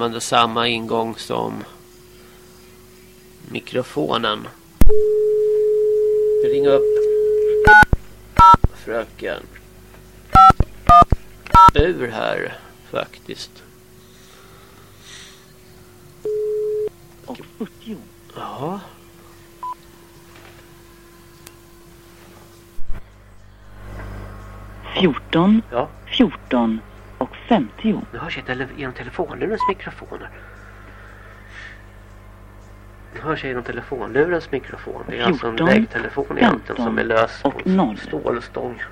använder samma ingång som mikrofonen. Ring upp fröken ur här faktiskt. Och 40. Ja. Fjorton, Ja. fjorton och femtio. Nu hörs jag tele genom telefonlurens mikrofoner. Nu hörs jag genom telefonlurens mikrofon. Det är alltså en 14, vägtelefon egentligen som är lös på noll. stålstång.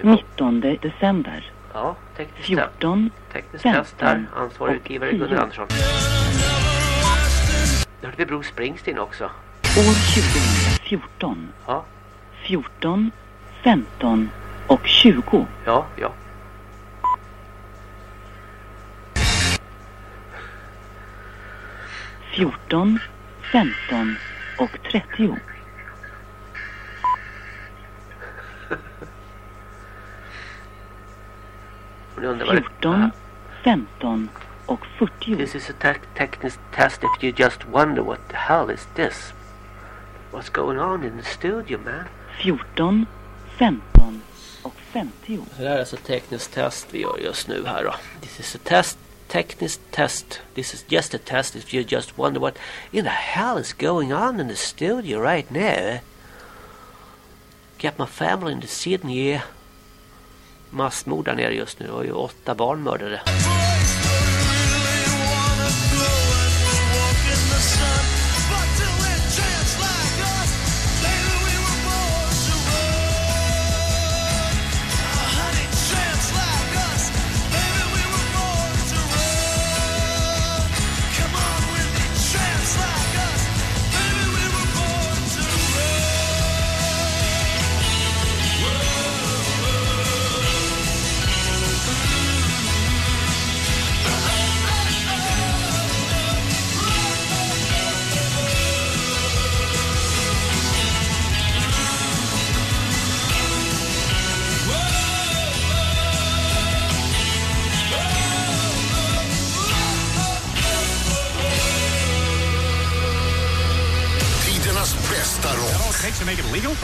Nittonde december. Ja, tekniskt test. Fjorton, Tekniskt test här. 15 Ansvarig utgivare 10. Gunnar Andersson. Nu hörde vi Bruce Springsteen också. År 2014. Ja, 14, 15 och 20. ja, ja. Fjorton, 15 och 30. Och ni undrar vad det- 14, 15 och 40. This is a te- technical test if you just wonder what the hell is this? What's going on in the studio man? 14, 15 och 50. Det här är alltså tekniskt test vi gör just nu här då. This is a test, tekniskt test. This is just a test if you just wonder what in the hell is going on in the studio right now. Get my family in the Sydney. yeah. Massmord där nere just nu. Det var ju åtta barn mördade.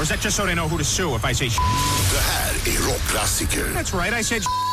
Is that just so they know who to sue if I say sh- Det här är rockklassiker. That's right, I said sh-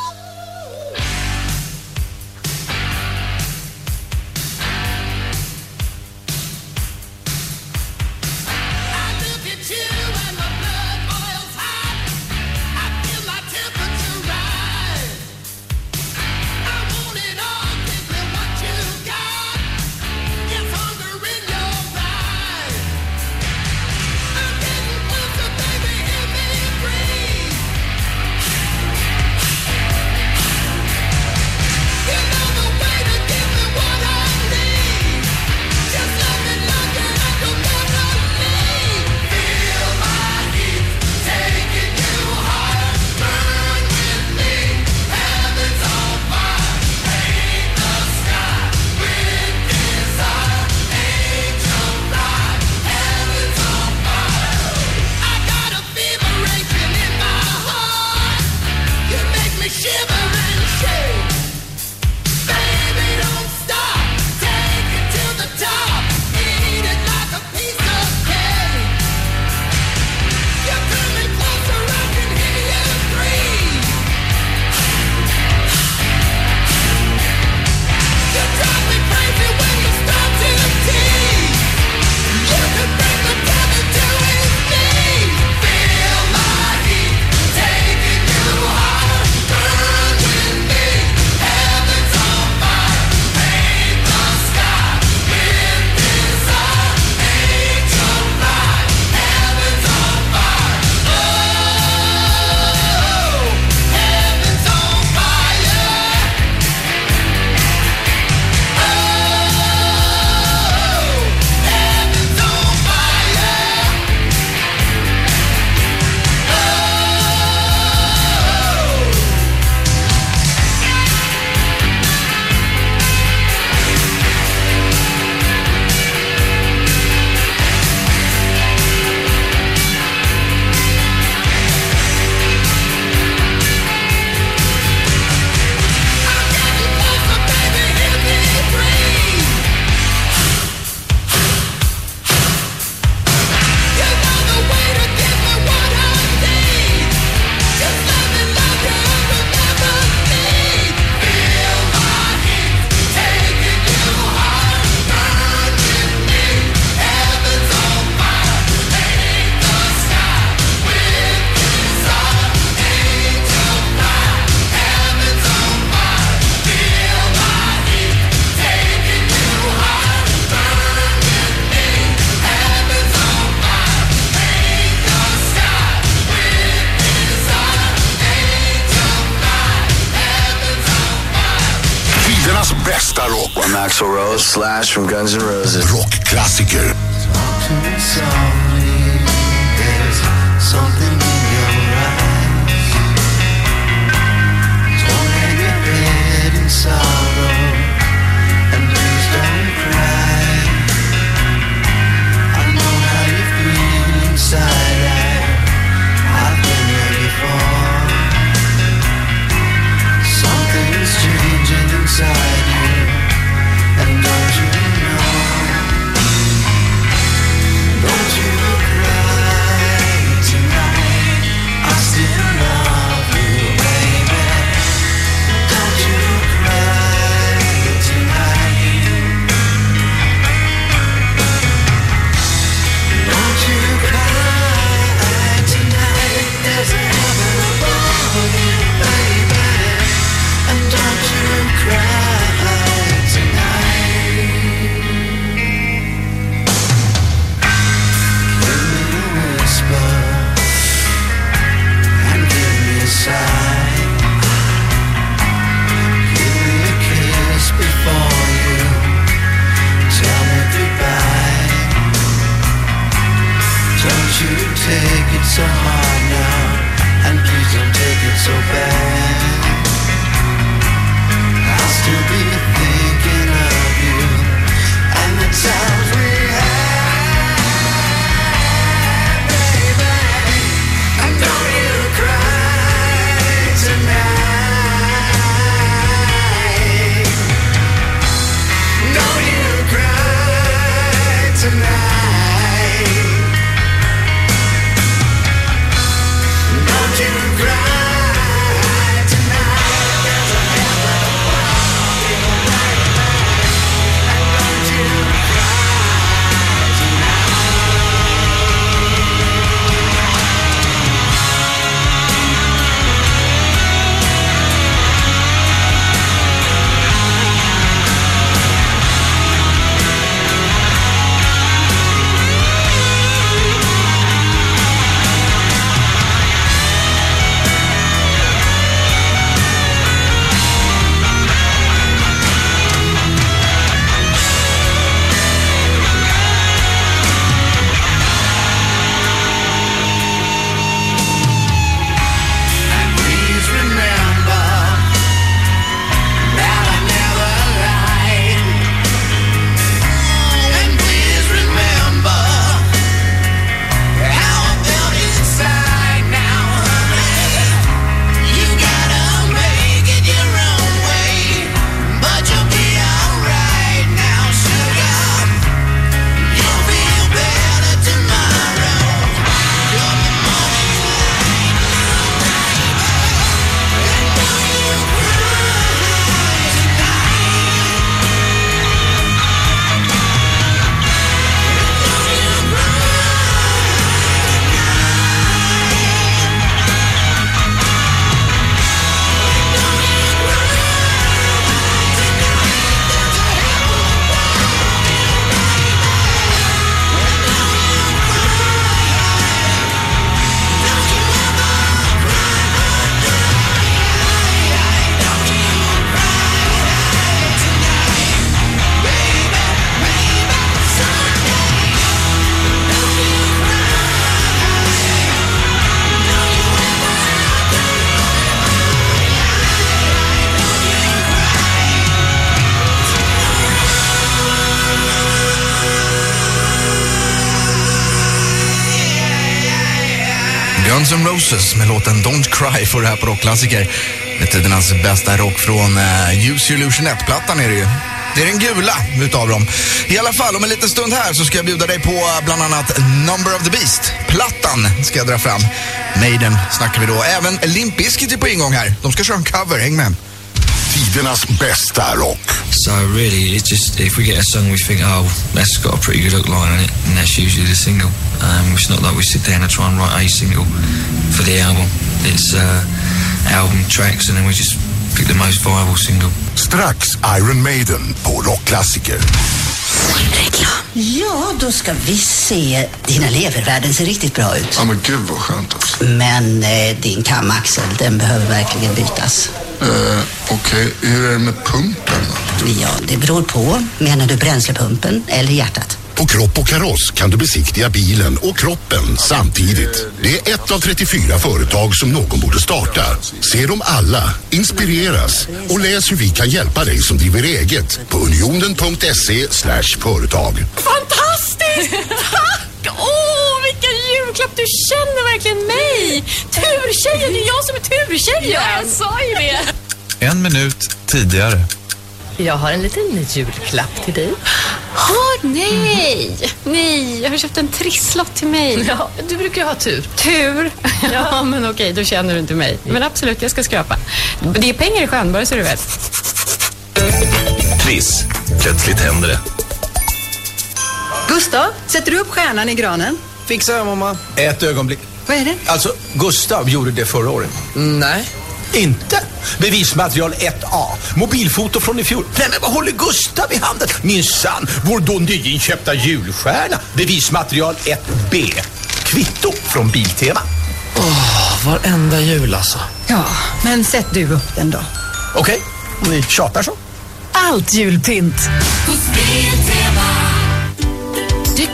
Slash from Guns N' Roses. Guns N' Roses med låten Don't Cry får det här på rockklassiker. Med tidernas bästa rock från uh, Use Your Illusion 1-plattan är det ju. Det är den gula utav dem. I alla fall, om en liten stund här så ska jag bjuda dig på eh, bland annat Number of the Beast. Plattan ska jag dra fram. Maiden snackar vi då. Även Limp Bizkit är på ingång här. De ska köra en cover, häng med. Tidernas bästa rock. So really, it's just if we get a song we think, oh, that's got a pretty good hook line on it, and that's usually the single. Um, it's not like we sit down and try and write a single for the album. It's uh, album tracks, and then we just pick the most viable single. Strax Iron Maiden på rockklassiker. Ja, då ska vi se. Dina levervärden ser riktigt bra ut. Ja men gud vad skönt alltså. Men eh, din kamaxel, den behöver verkligen bytas. Eh, Okej, hur är det med pumpen då? Ja, det beror på. Menar du bränslepumpen eller hjärtat? På Kropp och Kaross kan du besiktiga bilen och kroppen samtidigt. Det är ett av 34 företag som någon borde starta. Se dem alla, inspireras och läs hur vi kan hjälpa dig som driver eget på unionen.se företag. Fantastiskt! Tack! Åh, vilken julklapp! Du känner verkligen mig! Turtjejen, det är jag som är turtjejen! Ja, jag sa ju det! En minut tidigare. Jag har en liten julklapp till dig. Åh, nej! Nej, jag har köpt en trisslott till mig. Ja, du brukar ju ha tur. Tur? Ja, men okej, då känner du inte mig. Men absolut, jag ska skrapa. Det är pengar i sjön, bara så du vet. Triss. Plötsligt händer det. Gustav, sätter du upp stjärnan i granen? Fixar jag mamma. Ett ögonblick. Vad är det? Alltså, Gustav gjorde det förra året. Nej. Inte? Bevismaterial 1A. Mobilfoto från i fjol. Nej men vad håller Gustav i handen? Minsann, vår då nyinköpta julstjärna. Bevismaterial 1B. Kvitto från Biltema. Åh, varenda jul alltså. Ja, men sätt du upp den då. Okej, om ni tjatar så. Allt julpynt.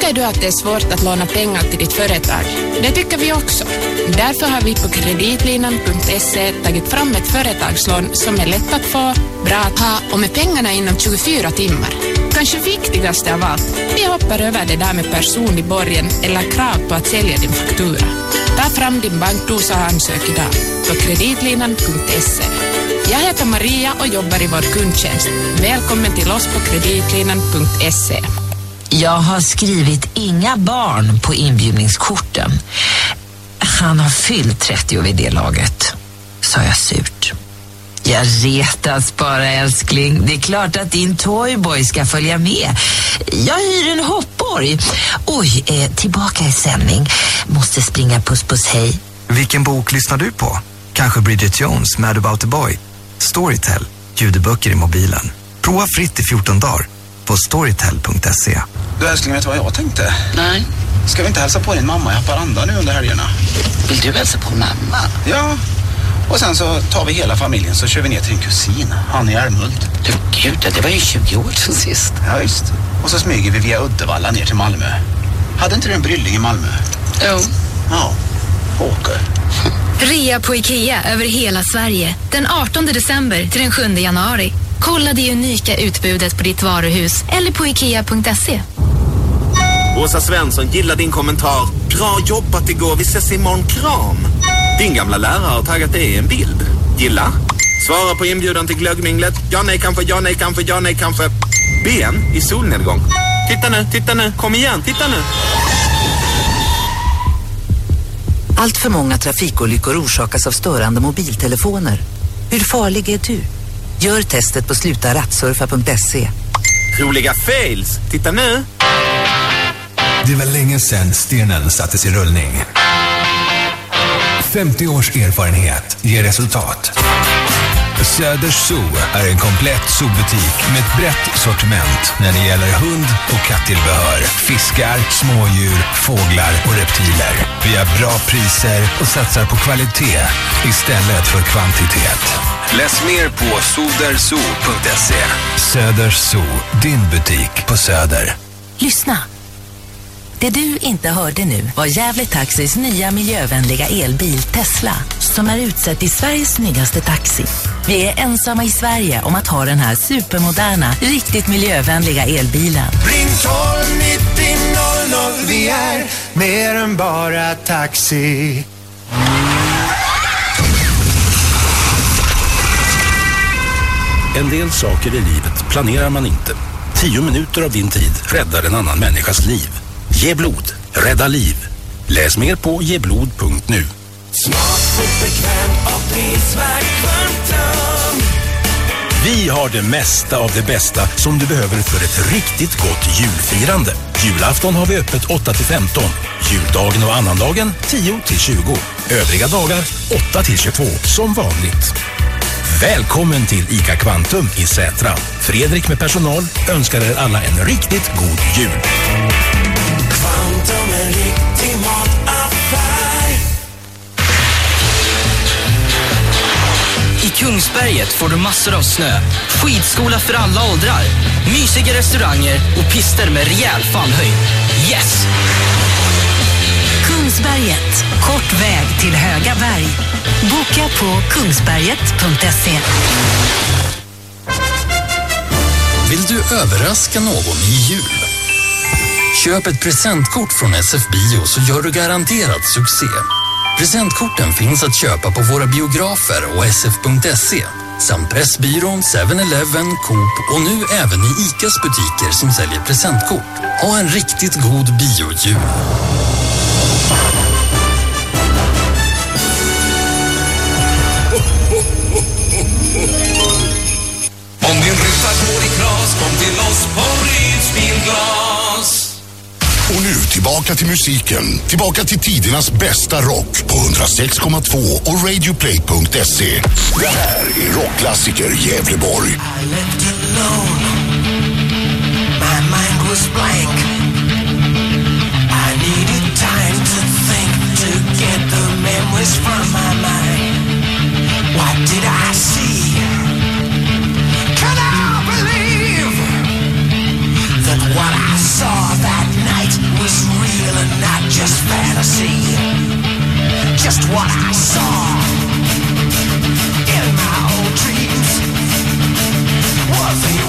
Tycker du att det är svårt att låna pengar till ditt företag? Det tycker vi också. Därför har vi på kreditlinan.se tagit fram ett företagslån som är lätt att få, bra att ha och med pengarna inom 24 timmar. Kanske viktigaste av allt, vi hoppar över det där med personlig borgen eller krav på att sälja din faktura. Ta fram din bankdosa och ansök idag på kreditlinan.se. Jag heter Maria och jobbar i vår kundtjänst. Välkommen till oss på kreditlinan.se. Jag har skrivit inga barn på inbjudningskorten. Han har fyllt 30 vid det laget, sa jag surt. Jag retas bara älskling. Det är klart att din toyboy ska följa med. Jag hyr en hoppborg. Oj, eh, tillbaka i sändning. Måste springa puss puss hej. Vilken bok lyssnar du på? Kanske Bridget Jones, Mad about the boy? Storytel, ljudböcker i mobilen. Prova fritt i 14 dagar på storytel.se. Du älskling, vet du vad jag tänkte? Nej. Ska vi inte hälsa på din mamma i Haparanda nu under helgerna? Vill du hälsa på mamma? Ja. Och sen så tar vi hela familjen så kör vi ner till din kusin, han i Älmhult. Du, gud, det var ju 20 år sedan sist. Ja, visst. Och så smyger vi via Uddevalla ner till Malmö. Hade inte du en brylling i Malmö? Jo. Ja. Åker. Rea på IKEA över hela Sverige. Den 18 december till den 7 januari. Kolla det unika utbudet på ditt varuhus eller på IKEA.se. Åsa Svensson gillar din kommentar. Bra jobbat igår, vi ses imorgon, kram. Din gamla lärare har taggat det i en bild. Gilla? Svara på inbjudan till glöggminglet. Ja, nej, kanske, ja, nej, kanske, ja, nej, kanske. Ben i solnedgång. Titta nu, titta nu, kom igen, titta nu. Allt för många trafikolyckor orsakas av störande mobiltelefoner. Hur farlig är du? Gör testet på slutarattsurfa.se. Roliga fails, titta nu. Det var länge sedan stenen sattes i rullning. 50 års erfarenhet ger resultat. Söders Zoo är en komplett zoobutik med ett brett sortiment när det gäller hund och kattillbehör, fiskar, smådjur, fåglar och reptiler. Vi har bra priser och satsar på kvalitet istället för kvantitet. Läs mer på soderzoo.se. Söders Zoo, din butik på Söder. Lyssna! Det du inte hörde nu var Gävle Taxis nya miljövänliga elbil Tesla som är utsedd till Sveriges snyggaste taxi. Vi är ensamma i Sverige om att ha den här supermoderna, riktigt miljövänliga elbilen. Ring 12 90 00 Vi är mer än bara taxi. En del saker i livet planerar man inte. Tio minuter av din tid räddar en annan människas liv. Ge blod, rädda liv. Läs mer på geblod.nu. Smakfullt, bekvämt och prisvärt Vi har det mesta av det bästa som du behöver för ett riktigt gott julfirande. Julafton har vi öppet 8 till 15. Juldagen och annandagen 10 till 20. Övriga dagar 8 till 22 som vanligt. Välkommen till ICA Kvantum i Sätra. Fredrik med personal önskar er alla en riktigt god jul. Quantum, en riktig mataffär. I Kungsberget får du massor av snö, skidskola för alla åldrar, mysiga restauranger och pister med rejäl fallhöjd. Yes! Kungsberget, kort väg till höga berg. Boka på kungsberget.se. Vill du överraska någon i jul? Köp ett presentkort från SF Bio så gör du garanterat succé. Presentkorten finns att köpa på våra biografer och sf.se samt Pressbyrån, 7-Eleven, Coop och nu även i ICAs butiker som säljer presentkort. Ha en riktigt god biojul. Tillbaka till musiken. Tillbaka till tidernas bästa rock på 106,2 och radioplay.se. Det här är rockklassiker Gävleborg. I left alone. My mind was blank. I needed time to think to get the memories from my mind. Just fantasy? Just what I saw in my old dreams were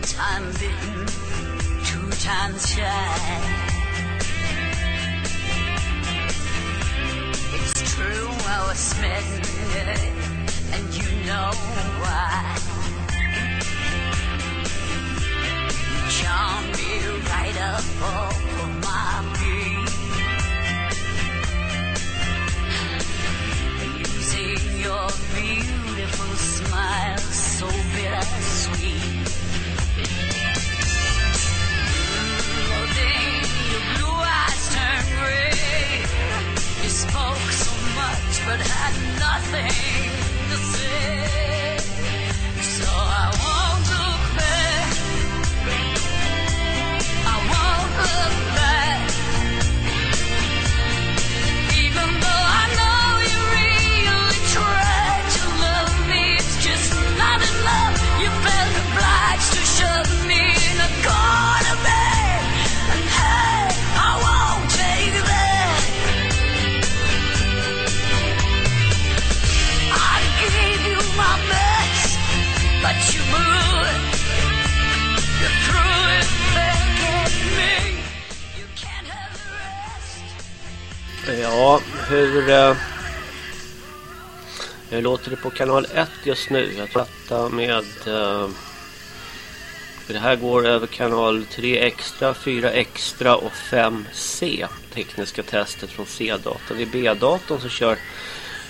One time bitten, two times shy. It's true I was smitten, and you know why. You charmed me right up off but had nothing to say. Hur... Eh, hur låter det på kanal 1 just nu? Jag pratar med... Eh, för det här går över kanal 3 extra, 4 extra och 5C. Tekniska testet från C-datorn. Vid B-datorn så kör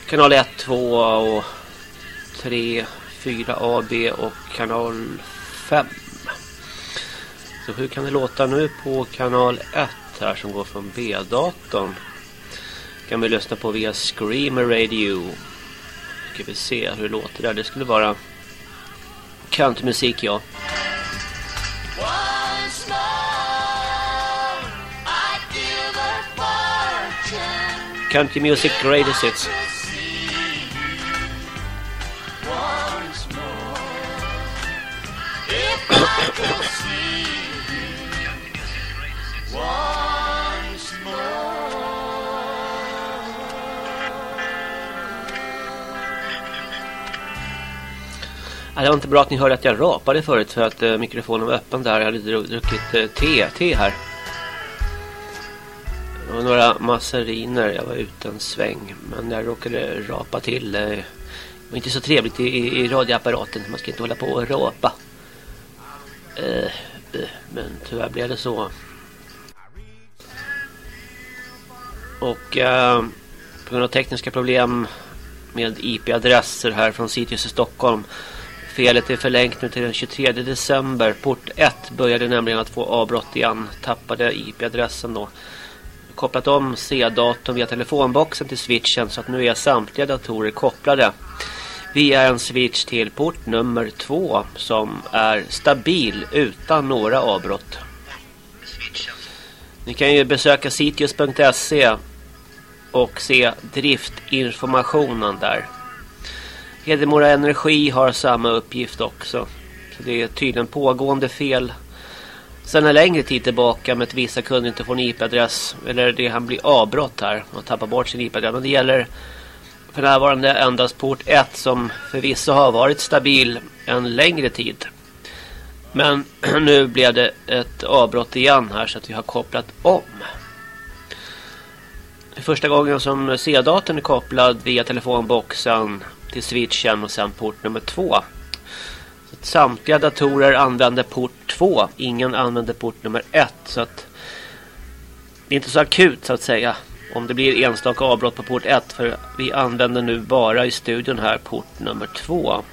kanal 1, 2 och 3, 4 AB och kanal 5. Så hur kan det låta nu på kanal 1 här som går från B-datorn? Kan vi lyssna på via Screamer Radio. Ska vi se hur det låter där. Det skulle vara countrymusik, ja. Once more, I'd give a fortune Country Music Greatest Hits. Det var inte bra att ni hörde att jag rapade förut för att eh, mikrofonen var öppen där. Jag hade druckit eh, te, te här. Det var några masseriner. Jag var ute en sväng. Men jag råkade rapa till. Eh, det var inte så trevligt i, i, i radioapparaten. Man ska inte hålla på och rapa. Eh, eh men tyvärr blev det så. Och eh, på grund av tekniska problem med IP-adresser här från Cityhus i Stockholm Felet är förlängt nu till den 23 december. Port 1 började nämligen att få avbrott igen. Tappade IP-adressen då. Kopplat om C-datorn via telefonboxen till switchen så att nu är samtliga datorer kopplade. Vi är en switch till port nummer 2 som är stabil utan några avbrott. Ni kan ju besöka sitius.se och se driftinformationen där. Hedemora Energi har samma uppgift också. Så det är tydligen pågående fel sen en längre tid tillbaka med att vissa kunder inte får en IP-adress eller det han blir avbrott här och tappar bort sin IP-adress. Men det gäller för närvarande endast port 1 som förvisso har varit stabil en längre tid. Men nu blev det ett avbrott igen här så att vi har kopplat om. Det är första gången som C-datorn är kopplad via telefonboxen till switchen och sen port nummer två. Så samtliga datorer använder port två. Ingen använder port nummer ett. Så att det är inte så akut så att säga. Om det blir enstaka avbrott på port 1. För vi använder nu bara i studion här port nummer 2.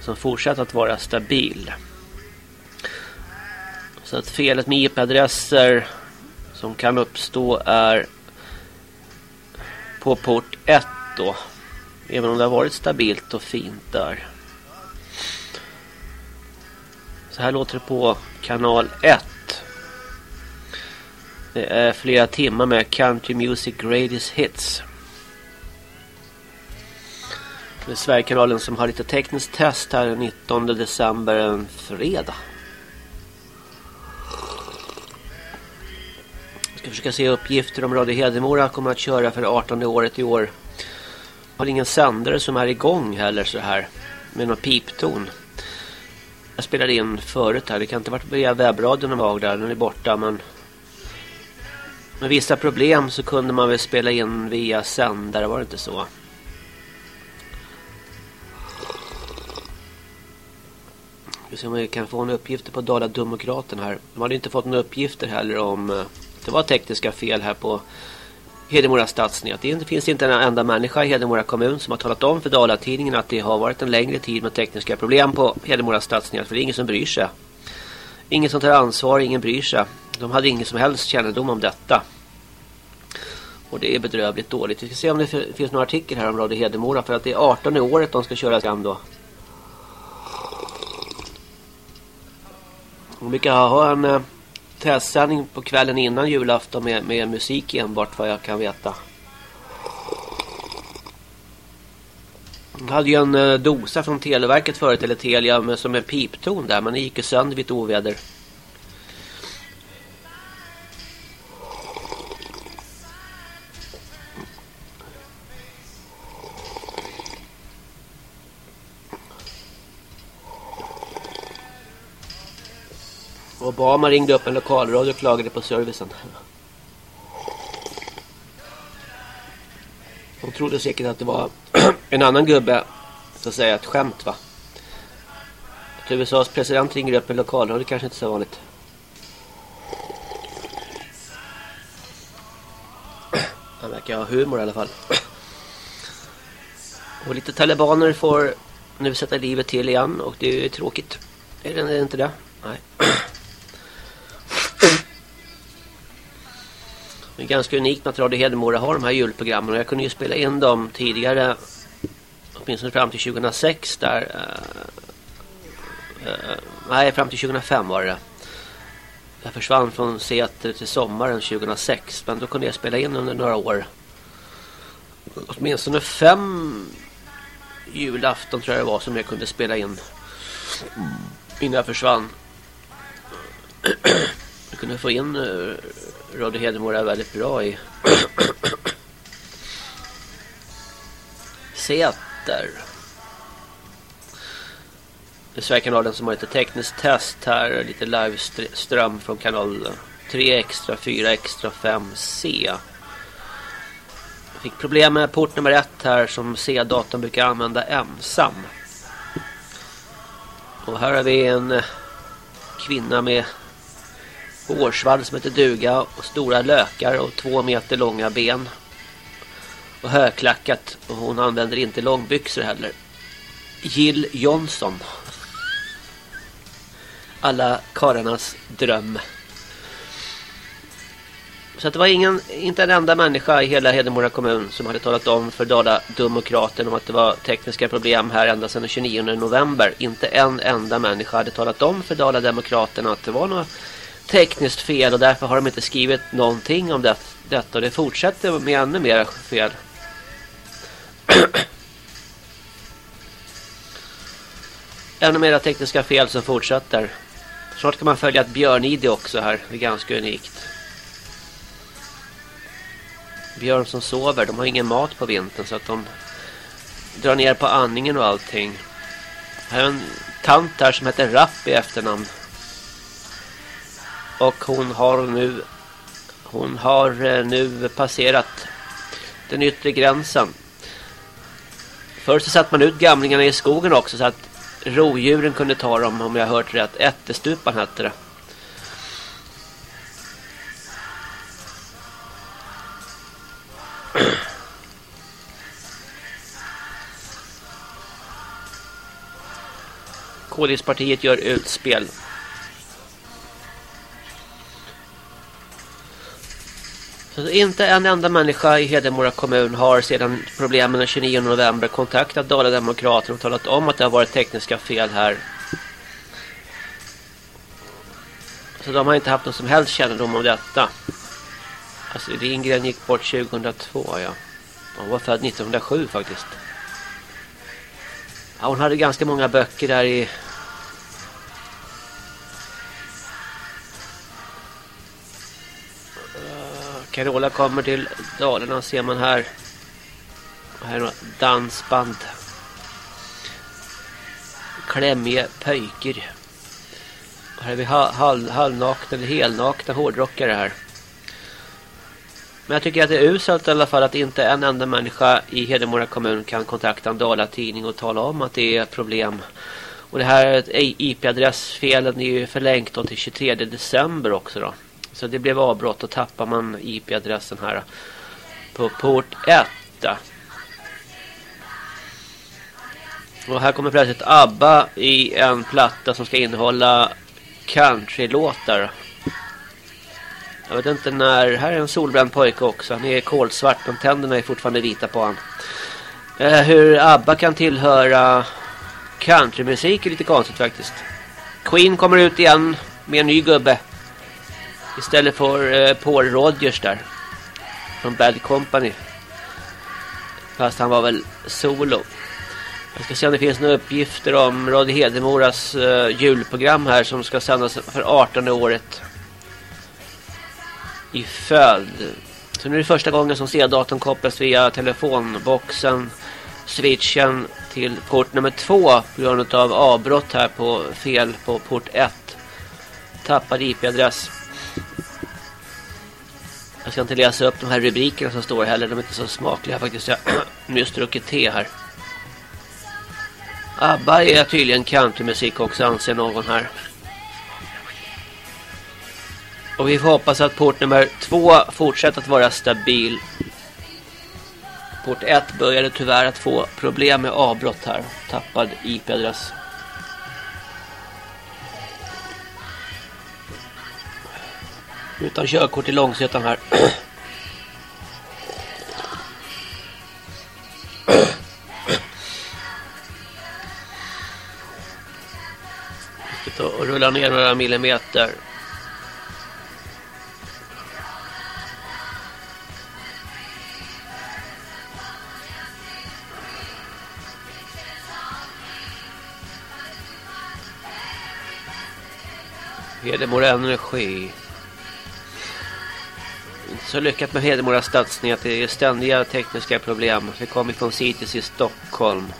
Som fortsätter att vara stabil. Så att felet med IP-adresser som kan uppstå är på port 1 då. Även om det har varit stabilt och fint där. Så här låter det på kanal 1. Det är flera timmar med Country Music Greatest Hits. Det är Sverigekanalen som har lite tekniskt test här den 19 december, en fredag. Jag ska försöka se uppgifter om Radio Hedemora kommer att köra för 18 året i år har ingen sändare som är igång heller så här med någon pipton. Jag spelade in förut här. Det kan inte varit via webbradion och dag, där. Den är borta men med vissa problem så kunde man väl spela in via sändare var det inte så. Vi se om vi kan få en uppgift på Dala-Demokraten här. De hade inte fått några uppgifter heller om eh, det var tekniska fel här på Hedemora stadsnät. Det finns inte en enda människa i Hedemora kommun som har talat om för Dalatidningen att det har varit en längre tid med tekniska problem på Hedemora stadsnät. För det är ingen som bryr sig. Ingen som tar ansvar, ingen bryr sig. De hade ingen som helst kännedom om detta. Och det är bedrövligt dåligt. Vi ska se om det finns några artikel här om Radio Hedemora. För att det är 18 i året de ska köra fram då. De brukar ha en eh, testsändning på kvällen innan julafton med, med musik enbart vad jag kan veta. Jag hade ju en eh, dosa från Televerket förut, eller Telia, som en pipton där. Men det gick ju sönder vid ett oväder. Obama ringde upp en lokalradio och klagade på servicen. De trodde säkert att det var en annan gubbe så att säga ett skämt va. Att USAs president ringer upp en lokalradio kanske inte så vanligt. Han verkar ha humor i alla fall. Och lite talibaner får nu sätta livet till igen och det är tråkigt. Är det inte det? Nej. Det är ganska unikt att Radio Hedemora har de här julprogrammen. Och jag kunde ju spela in dem tidigare. Åtminstone fram till 2006 där. Uh, uh, nej, fram till 2005 var det. Jag försvann från Säter till sommaren 2006. Men då kunde jag spela in under några år. Åtminstone fem julafton tror jag det var som jag kunde spela in. Innan jag försvann. kunde få in uh, Radio Hedemora väldigt bra i Säter. Det är Sverigekanalen som har lite tekniskt test här. Lite liveström från kanal 3 extra, 4 extra, 5C. Jag fick problem med port nummer 1 här som C-datorn brukar använda ensam. Och här har vi en kvinna med hårsvall som heter duga och stora lökar och två meter långa ben. Och högklackat och hon använder inte långbyxor heller. Jill Johnson. Alla kararnas dröm. Så det var ingen, inte en enda människa i hela Hedemora kommun som hade talat om för Dala-demokraten om att det var tekniska problem här ända sedan den 29 november. Inte en enda människa hade talat om för Dala-demokraterna att det var några tekniskt fel och därför har de inte skrivit någonting om det, detta och det fortsätter med ännu mer fel. ännu mera tekniska fel som fortsätter. Snart kan man följa ett björnide också här. Det är ganska unikt. Björn som sover, de har ingen mat på vintern så att de drar ner på andningen och allting. Här är en tant här som heter Rapp i efternamn. Och hon har nu hon har eh, nu passerat den yttre gränsen. Först så satt man ut gamlingarna i skogen också så att rovdjuren kunde ta dem om jag har hört rätt. Ättestupan hette det. KDS-partiet gör utspel. Så inte en enda människa i Hedemora kommun har sedan problemen den 29 november kontaktat Dala-Demokraterna och talat om att det har varit tekniska fel här. Så de har inte haft någon som helst kännedom om detta. Alltså Lindgren gick bort 2002, ja. Hon var född 1907 faktiskt. Ja, hon hade ganska många böcker där i Carola kommer till Dalarna ser man här. Här är några dansband. Klämmiga pöjker. Här är vi halv, halvnakna eller helnakna hårdrockare här. Men jag tycker att det är uselt i alla fall att inte en enda människa i Hedemora kommun kan kontakta en Dala-tidning och tala om att det är problem. Och det här IP-adressfelen är ju förlängt till 23 december också då. Så det blev avbrott och tappar man IP-adressen här på port 1. Och här kommer plötsligt ABBA i en platta som ska innehålla countrylåtar. Jag vet inte när. Här är en solbränd pojke också. Han är kolsvart men tänderna är fortfarande vita på han. Eh, hur ABBA kan tillhöra countrymusik är lite konstigt faktiskt. Queen kommer ut igen med en ny gubbe. Istället för eh, Paul Rodgers där. Från Bad Company. Fast han var väl solo. Jag ska se om det finns några uppgifter om Radio Hedemoras eh, julprogram här som ska sändas för 18 året. I följd. Så nu är det första gången som C-datorn kopplas via telefonboxen, switchen till port nummer 2 på grund av avbrott här på fel på port 1. Tappad IP-adress. Jag ska inte läsa upp de här rubrikerna som står heller. De är inte så smakliga faktiskt. Jag har nyss druckit te här. ABBA är tydligen countrymusik också anser någon här. Och vi får hoppas att port nummer två fortsätter att vara stabil. Port 1 började tyvärr att få problem med avbrott här. Tappad IP-adress. Utan körkort i Långsötan här. och rulla ner några millimeter. Hedemora Energi så lyckat med Hedemora att Det är ständiga tekniska problem. Vi kommer från Cities i Stockholm.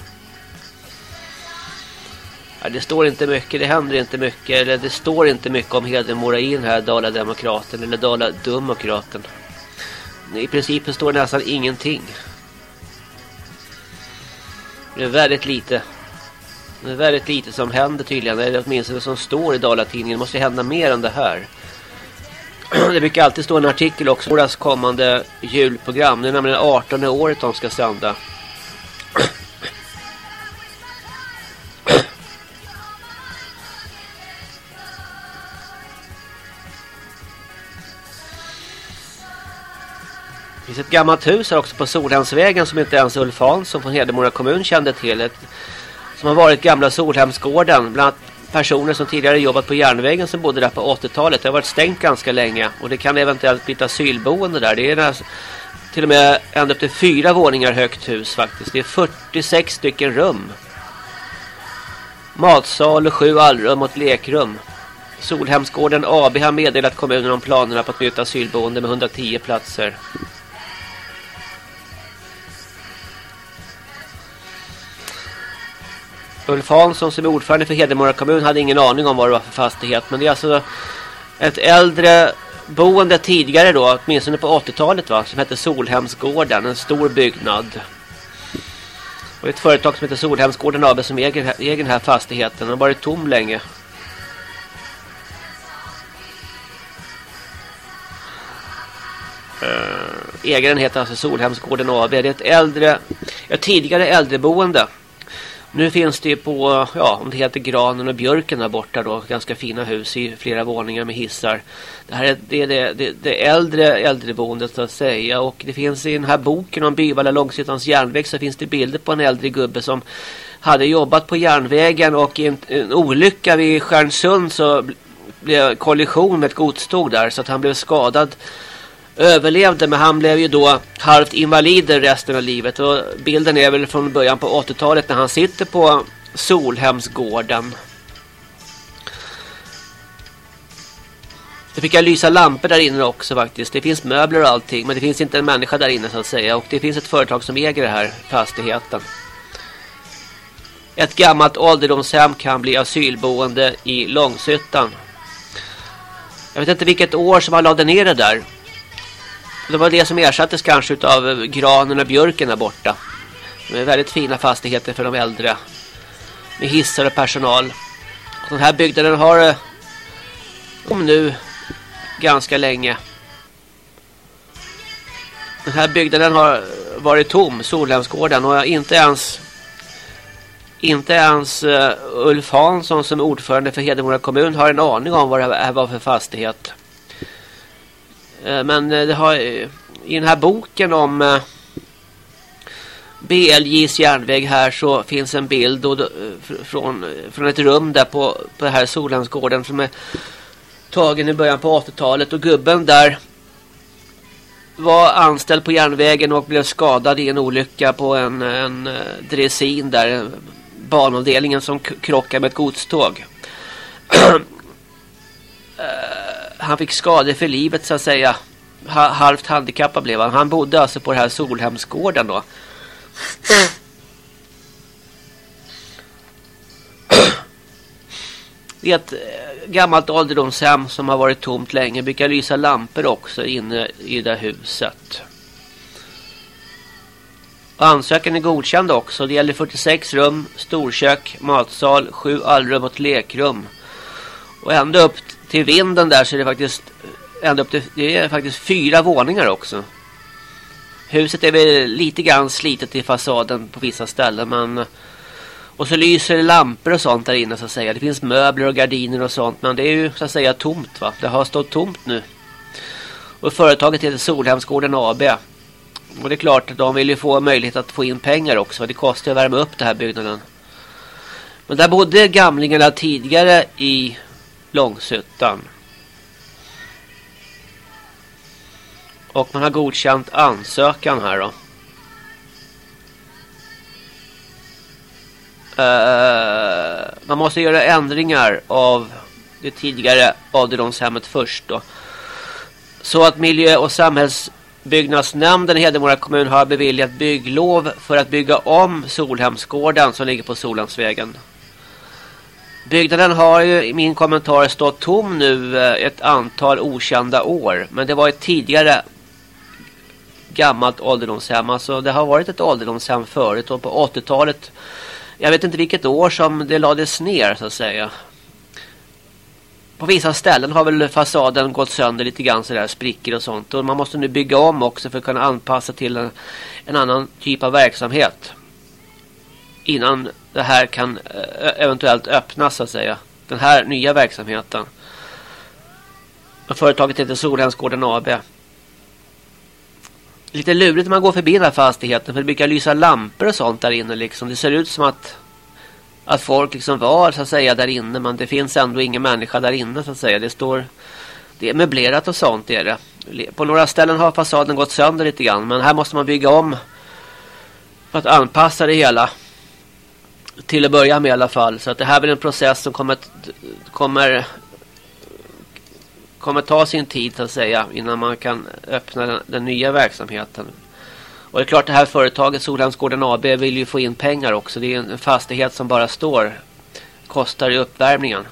Ja, det står inte mycket, det händer inte mycket. Eller det står inte mycket om Hedemora i den här Dala-demokraten eller Dala-demokraten. I princip står det nästan ingenting. Det är väldigt lite. Det är väldigt lite som händer tydligen. Eller åtminstone som står i Dalatidningen. Det måste hända mer än det här. Det brukar alltid stå en artikel också. Våras kommande julprogram. Det är nämligen 18 året de ska sända. Det finns ett gammalt hus här också på Solhemsvägen som inte ens Ulf Hansson från Hedemora kommun kände till. Ett, som har varit gamla Solhemsgården. Bland annat personer som tidigare jobbat på järnvägen som bodde där på 80-talet. Det har varit stängt ganska länge. Och det kan eventuellt bli ett asylboende där. Det är där, till och med ända upp till fyra våningar högt hus faktiskt. Det är 46 stycken rum. Matsal och sju allrum och ett lekrum. Solhemsgården AB har meddelat kommunen om planerna på ett nytt asylboende med 110 platser. Ulf Hansson som är ordförande för Hedemora kommun hade ingen aning om vad det var för fastighet. Men det är alltså ett äldre boende tidigare då, åtminstone på 80-talet va, som hette Solhemsgården, en stor byggnad. Och ett företag som heter Solhemsgården AB som äger, äger den här fastigheten. Den har varit tom länge. Eh, ägaren heter alltså Solhemsgården AB. Det är ett äldre, ett tidigare äldreboende. Nu finns det ju på, ja, om det heter Granen och Björken där borta då, ganska fina hus i flera våningar med hissar. Det här är det, det, det, det äldre äldreboendet så att säga och det finns i den här boken om Byvalla Långsittans järnväg så finns det bilder på en äldre gubbe som hade jobbat på järnvägen och i en, en olycka vid Stjärnsund så blev kollision med ett godståg där så att han blev skadad överlevde men han blev ju då halvt invalid resten av livet och bilden är väl från början på 80-talet när han sitter på Solhemsgården. Det fick jag lysa lampor där inne också faktiskt. Det finns möbler och allting men det finns inte en människa där inne så att säga och det finns ett företag som äger det här fastigheten. Ett gammalt ålderdomshem kan bli asylboende i Långshyttan. Jag vet inte vilket år som han lade ner det där. Det var det som ersattes kanske av granen och björken där borta. De är väldigt fina fastigheter för de äldre. Med hissar och personal. den här byggnaden har eh, om nu ganska länge. Den här byggnaden har varit tom, Solhemsgården. Och inte ens inte ens eh, Ulf Hansson som är ordförande för Hedemora kommun har en aning om vad det här var för fastighet. Eh, men eh, det har eh, i den här boken om BLJs järnväg här så finns en bild då, från, från ett rum där på, på det här Solhemsgården som är tagen i början på 80-talet och gubben där var anställd på järnvägen och blev skadad i en olycka på en, en dressin där banavdelningen som krockade med ett godståg. han fick skador för livet så att säga. halvt handikappad blev han. Han bodde alltså på det här Solhemsgården då. Det är ett eh, gammalt ålderdomshem som har varit tomt länge. Brukar lysa lampor också inne i det huset. Ansökan är godkänd också. Det gäller 46 rum, storkök, matsal, 7 allrum och ett lekrum. Och ända upp till vinden där så är det faktiskt eh, ända upp till det är faktiskt fyra våningar också. Huset är väl lite grann slitet i fasaden på vissa ställen men och så lyser det lampor och sånt där inne så att säga. Det finns möbler och gardiner och sånt men det är ju så att säga tomt va. Det har stått tomt nu. Och företaget heter Solhemsgården AB. Och det är klart att de vill ju få möjlighet att få in pengar också. Det kostar att värma upp det här byggnaden. Men där bodde gamlingarna tidigare i Långsuttan. Och man har godkänt ansökan här då. Uh, man måste göra ändringar av det tidigare ålderdomshemmet först då. Så att miljö- och samhällsbyggnadsnämnden i Hedemora kommun har beviljat bygglov för att bygga om Solhemsgården som ligger på Solhemsvägen. Byggnaden har ju i min kommentar stått tom nu eh, ett antal okända år. Men det var ett tidigare gammalt ålderdomshem. Alltså det har varit ett ålderdomshem förut och på 80-talet jag vet inte vilket år som det lades ner så att säga. På vissa ställen har väl fasaden gått sönder lite grann sådär sprickor och sånt. Och man måste nu bygga om också för att kunna anpassa till en, en annan typ av verksamhet. Innan det här kan eh, eventuellt öppnas så att säga. Den här nya verksamheten. Företaget heter Solhemsgården AB lite lurigt när man går förbi den här fastigheten för det brukar lysa lampor och sånt där inne liksom. Det ser ut som att att folk liksom var så att säga där inne men det finns ändå ingen människa där inne så att säga. Det står det är möblerat och sånt är det. På några ställen har fasaden gått sönder lite grann men här måste man bygga om för att anpassa det hela till att börja med i alla fall så att det här blir en process som kommer kommer kommer ta sin tid så att säga innan man kan öppna den, den nya verksamheten. Och det är klart det här företaget Solhemsgården AB vill ju få in pengar också. Det är en fastighet som bara står. Kostar i uppvärmningen.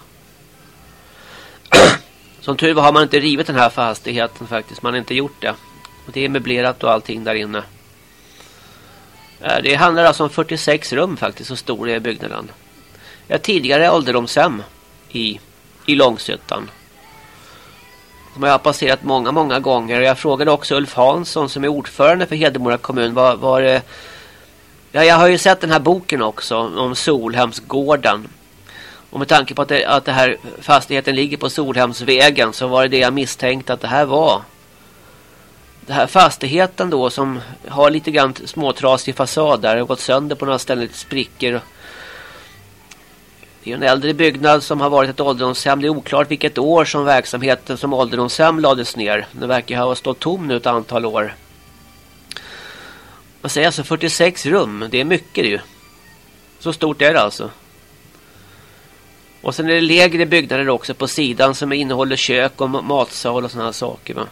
Som tur var har man inte rivit den här fastigheten faktiskt. Man har inte gjort det. Och det är möblerat och allting där inne. Eh, det handlar alltså om 46 rum faktiskt. Så stor är byggnaden. Ett tidigare ålderdomshem i, i Långsötan som jag har passerat många, många gånger. Jag frågade också Ulf Hansson som är ordförande för Hedemora kommun. Var, var det... Ja, jag har ju sett den här boken också om Solhemsgården. Och med tanke på att det, att det här fastigheten ligger på Solhemsvägen så var det det jag misstänkte att det här var. Den här fastigheten då som har lite grann småtrasig fasad där Har gått sönder på några ställen lite sprickor. Det är en äldre byggnad som har varit ett ålderdomshem. Det är oklart vilket år som verksamheten som ålderdomshem lades ner. Den verkar ha stått tom nu ett antal år. Man säger alltså 46 rum. Det är mycket det ju. Så stort är det alltså. Och sen är det lägre byggnader också på sidan som innehåller kök och matsal och sådana saker. Va?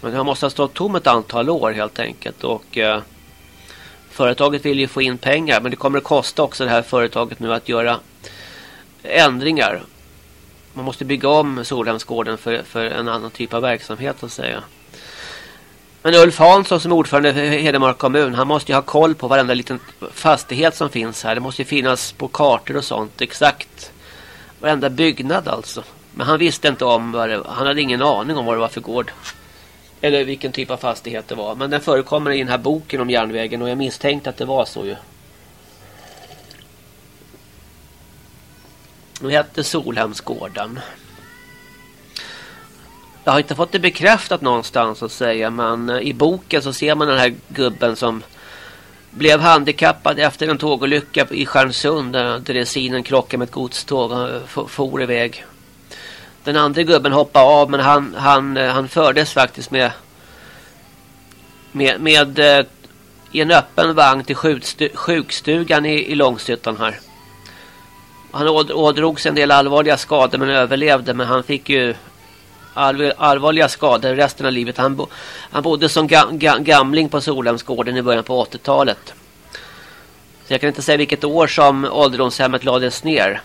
Men han måste ha stått tom ett antal år helt enkelt. Och... Eh, Företaget vill ju få in pengar men det kommer att kosta också det här företaget nu att göra ändringar. Man måste bygga om Solhemsgården för, för en annan typ av verksamhet att säga. Men Ulf Hansson som är ordförande för Hedemar kommun, han måste ju ha koll på varenda liten fastighet som finns här. Det måste ju finnas på kartor och sånt exakt. Varenda byggnad alltså. Men han visste inte om vad det, han hade ingen aning om vad det var för gård. Eller vilken typ av fastighet det var. Men den förekommer i den här boken om järnvägen och jag misstänkte att det var så ju. Nu hette Solhemsgården. Jag har inte fått det bekräftat någonstans att säga men i boken så ser man den här gubben som blev handikappad efter en tågolycka i Stjärnsund där dressinen krockade med ett godståg och for iväg. Den andra gubben hoppade av men han, han, eh, han fördes faktiskt med med, med eh, i en öppen vagn till sjukstugan i, i Långshyttan här. Han ådrog sig en del allvarliga skador men överlevde men han fick ju all, allvarliga skador resten av livet. Han, bo, han bodde som ga, ga, gamling på Solhemsgården i början på 80-talet. Så jag kan inte säga vilket år som ålderdomshemmet lades ner.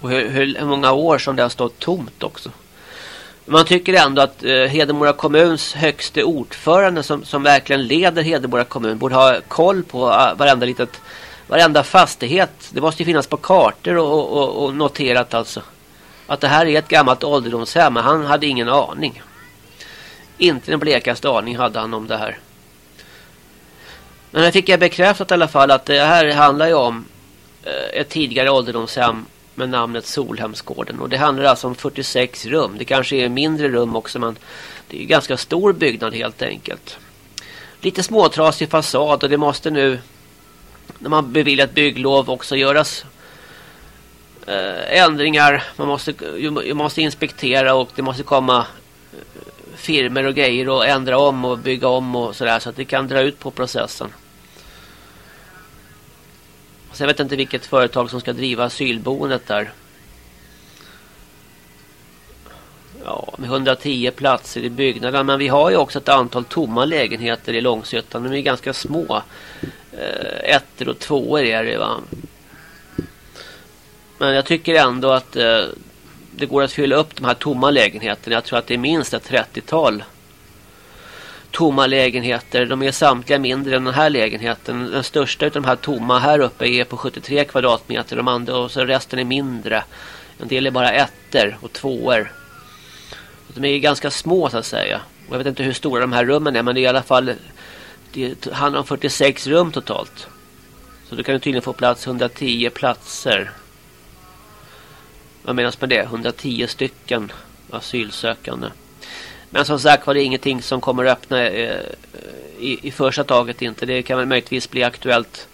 Och hur, hur, många år som det har stått tomt också. Man tycker ändå att eh, Hedemora kommuns högste ordförande som, som verkligen leder Hedemora kommun borde ha koll på ah, varenda litet varenda fastighet. Det måste ju finnas på kartor och, och, och noterat alltså. Att det här är ett gammalt ålderdomshem men han hade ingen aning. Inte den blekaste aning hade han om det här. Men här fick jag bekräftat i alla fall att det här handlar ju om eh, ett tidigare ålderdomshem med namnet Solhemsgården. Och det handlar alltså om 46 rum. Det kanske är mindre rum också men det är ju ganska stor byggnad helt enkelt. Lite småtrasig fasad och det måste nu när man beviljat bygglov också göras eh, ändringar. Man måste, måste inspektera och det måste komma eh, firmer och grejer och ändra om och bygga om och sådär så att det kan dra ut på processen. Så jag vet inte vilket företag som ska driva asylboendet där. Ja, med 110 platser i byggnaden. Men vi har ju också ett antal tomma lägenheter i Långsötan. De är ganska små. Eh, ettor och tvåor är det va. Men jag tycker ändå att eh, det går att fylla upp de här tomma lägenheterna. Jag tror att det är minst ett 30-tal tomma lägenheter. De är samtliga mindre än den här lägenheten. Den största av de här tomma här uppe är på 73 kvadratmeter. De andra och så resten är mindre. En del är bara ettor och tvåor. De är ganska små så att säga. Och jag vet inte hur stora de här rummen är men det är i alla fall det handlar om 46 rum totalt. Så du kan tydligen få plats 110 platser. Vad menas med det? 110 stycken asylsökande. Men som sagt var det ingenting som kommer att öppna eh, i, i första taget inte. Det kan väl möjligtvis bli aktuellt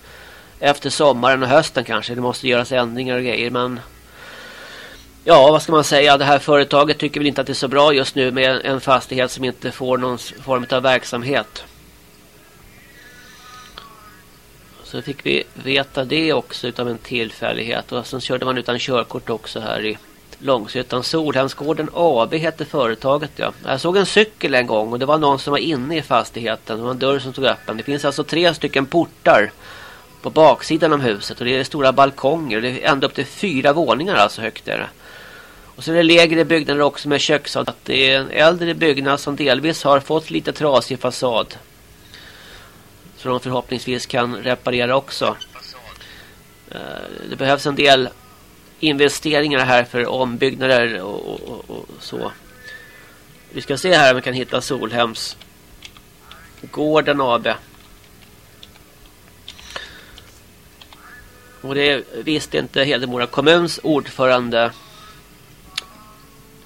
efter sommaren och hösten kanske. Det måste göras ändringar och grejer men Ja, vad ska man säga? Det här företaget tycker väl inte att det är så bra just nu med en fastighet som inte får någon form av verksamhet. Så fick vi veta det också utav en tillfällighet. Och sen körde man utan körkort också här i Långshyttan. Solhemsgården AB hette företaget ja. Jag såg en cykel en gång och det var någon som var inne i fastigheten. Det var en dörr som stod öppen. Det finns alltså tre stycken portar på baksidan av huset. Och det är stora balkonger. Det är ända upp till fyra våningar alltså högt där. Och så är det lägre byggnader också med kökssal. Det är en äldre byggnad som delvis har fått lite trasig fasad. Så de förhoppningsvis kan reparera också. Eh, det behövs en del investeringar här för ombyggnader och, och, och, så. Vi ska se här om vi kan hitta Solhems Gården AB. Och det visste inte Hedemora kommuns ordförande